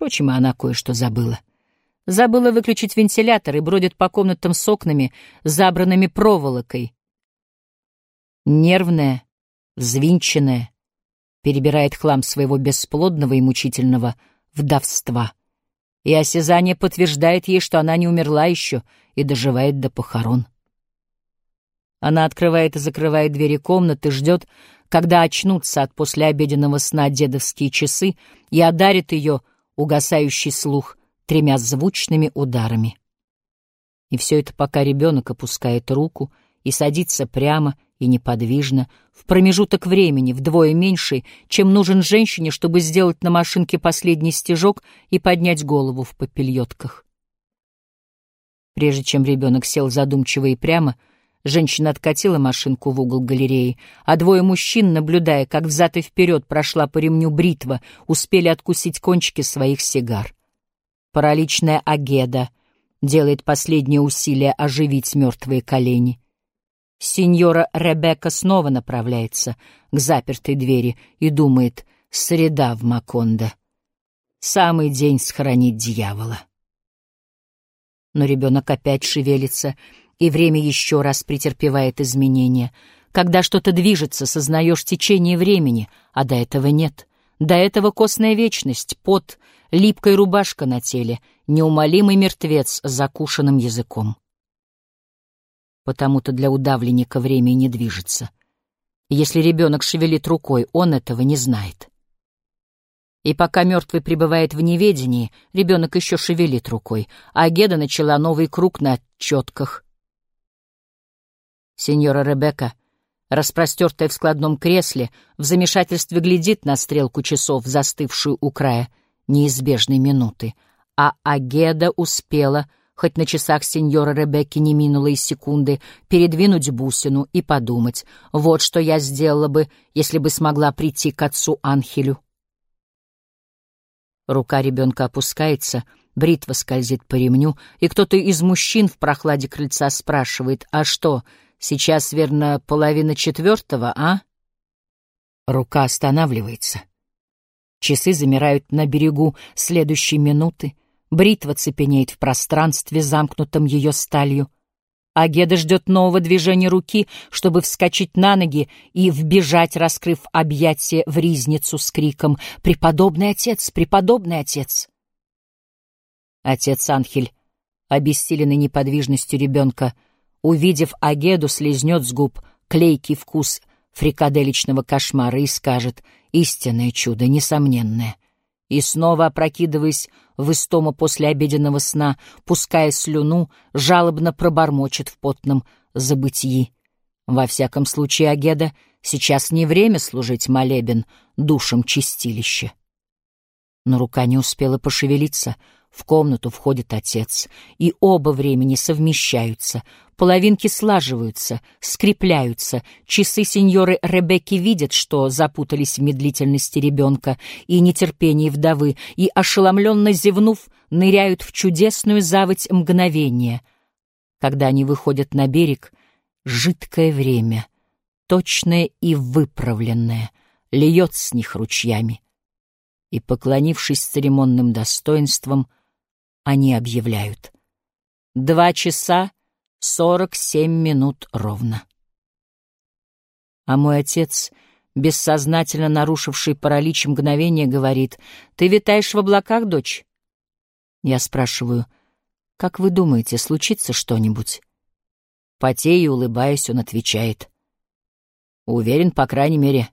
Впрочем, она кое-что забыла. Забыла выключить вентилятор и бродит по комнатам с окнами, забранными проволокой. Нервная, взвинченная, перебирает хлам своего бесплодного и мучительного вдовства. И осязание подтверждает ей, что она не умерла еще и доживает до похорон. Она открывает и закрывает двери комнаты, ждет, когда очнутся от послеобеденного сна дедовские часы и одарит ее угасающий слух тремя звучными ударами. И все это пока ребенок опускает руку и садится прямо и неподвижно, в промежуток времени вдвое меньший, чем нужен женщине, чтобы сделать на машинке последний стежок и поднять голову в попельотках. Прежде чем ребенок сел задумчиво и прямо, женщина откатила машинку в угол галереи, а двое мужчин, наблюдая, как взад и вперед прошла по ремню бритва, успели откусить кончики своих сигар. Параличная Агеда делает последнее усилие оживить мертвые колени. Сеньора Ребекка снова направляется к запертой двери и думает «Среда в Макондо. Самый день схоронить дьявола». Но ребенок опять шевелится, и время еще раз претерпевает изменения. Когда что-то движется, сознаешь течение времени, а до этого нет. До этого костная вечность, пот, липкая рубашка на теле, неумолимый мертвец с закушенным языком потому-то для удавленника время не движется. Если ребенок шевелит рукой, он этого не знает. И пока мертвый пребывает в неведении, ребенок еще шевелит рукой, а Геда начала новый круг на четках. Сеньора Ребекка, распростертая в складном кресле, в замешательстве глядит на стрелку часов, застывшую у края неизбежной минуты, а Агеда успела — хоть на часах сеньора Ребекки не минуло и секунды, передвинуть бусину и подумать, вот что я сделала бы, если бы смогла прийти к отцу Анхелю. Рука ребенка опускается, бритва скользит по ремню, и кто-то из мужчин в прохладе крыльца спрашивает, «А что, сейчас, верно, половина четвертого, а?» Рука останавливается. Часы замирают на берегу следующей минуты. Бритва цепенеет в пространстве, замкнутом ее сталью. А Геда ждет нового движения руки, чтобы вскочить на ноги и вбежать, раскрыв объятие в ризницу с криком «Преподобный отец! Преподобный отец!» Отец Анхель, обессиленный неподвижностью ребенка, увидев Агеду, слезнет с губ клейкий вкус фрикаделечного кошмара и скажет «Истинное чудо, несомненное» и снова опрокидываясь в истому после обеденного сна, пуская слюну, жалобно пробормочет в потном забытии. Во всяком случае, Агеда, сейчас не время служить молебен душам чистилища. Но рука не успела пошевелиться — в комнату входит отец, и оба времени совмещаются, половинки слаживаются, скрепляются, часы сеньоры Ребекки видят, что запутались в медлительности ребенка и нетерпении вдовы, и, ошеломленно зевнув, ныряют в чудесную заводь мгновения. Когда они выходят на берег, жидкое время, точное и выправленное, льет с них ручьями. И, поклонившись церемонным достоинством, — они объявляют. Два часа сорок семь минут ровно. А мой отец, бессознательно нарушивший паралич мгновения, говорит, «Ты витаешь в облаках, дочь?» Я спрашиваю, «Как вы думаете, случится что-нибудь?» Потея и улыбаясь, он отвечает, «Уверен, по крайней мере,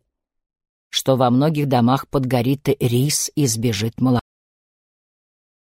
что во многих домах подгорит рис и сбежит молоко».